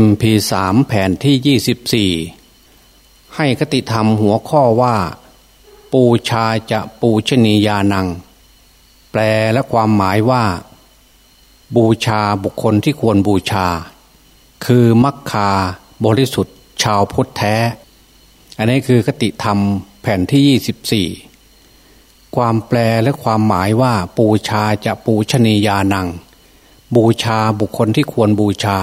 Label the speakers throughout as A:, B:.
A: MP3 แผ่นที่ 24 ให้คติธรรมหัวข้อว่า ปูชาจะปูชนียานัง แปลและความหมายว่า บูชาบุคคลที่ควรบูชา คือมักคาบริสุทธิ์ชาวพุทธแท้ อันนี้คือคติธรรมแผ่นที่ 24 ความแปลและความหมายว่า ปูชาจะปูชนียานัง บูชาบุคคลที่ควรบูชา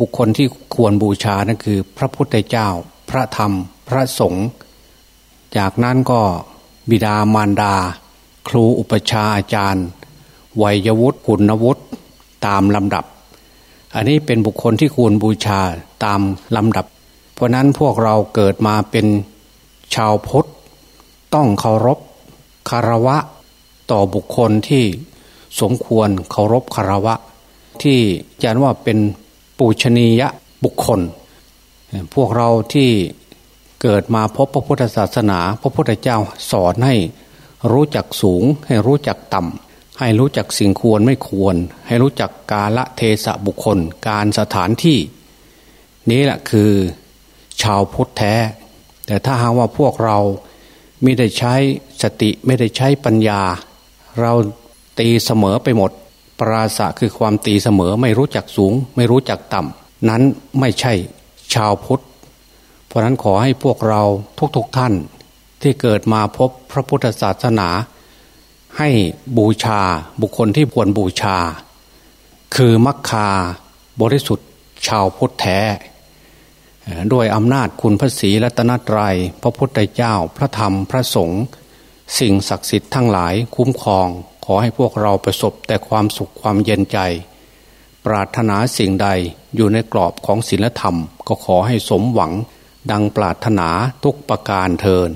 A: บุคคลที่ควรบูชานั่นคือ พระพุทธเจ้า พระธรรม พระสงฆ์จากนั้นก็บิดามารดา ครูอุปชาอาจารย์วัยวุฒิคุณวุฒิตามลำดับ อันนี้เป็นบุคคลที่ควรบูชาตามลำดับ เพราะนั้นพวกเราเกิดมาเป็นชาวพุทธต้องเคารพคารวะต่อบุคคลที่สมควรเคารพคารวะ ที่จะว่าเป็น ปูชนียบุคคล พวกเราที่เกิดมาพบพระพุทธศาสนา พระพุทธเจ้าสอนให้รู้จักสูง ให้รู้จักต่ำ ให้รู้จักสิ่งควรไม่ควร ให้รู้จักกาละเทศะบุคคล การสถานที่ นี้แหละคือชาวพุทธแท้ แต่ถ้าหากว่าพวกเราไม่ได้ใช้สติไม่ได้ใช้ปัญญา เราตีเสมอไปหมด ปราศะคือความตีเสมอไม่รู้จักสูง ไม่รู้จักต่ำนั้นไม่ใช่ชาวพุทธ เพราะนั้นขอให้พวกเราทุกๆทท่านที่เกิดมาพบพระพุทธศาสนา ให้บูชาบุคคลที่ควรบูชา คือมัคคาบริสุทธิ์ชาวพุทธแท้ด้วยอำนาจคุณพระศรีรัตนตรยัย พระพุทธเจ้าพระธรรมพระสงฆ์สิ่งศักดิ์สิทธิ์ทั้งหลายคุ้มครอง อให้พวกเราประสบแต่ความสุขความเย็นใจ ปรารถนาสิ่งใดอยู่ในกรอบของศีลธรรม ก็ขอให้สมหวัง ดังปรารถนาทุกประการเทิน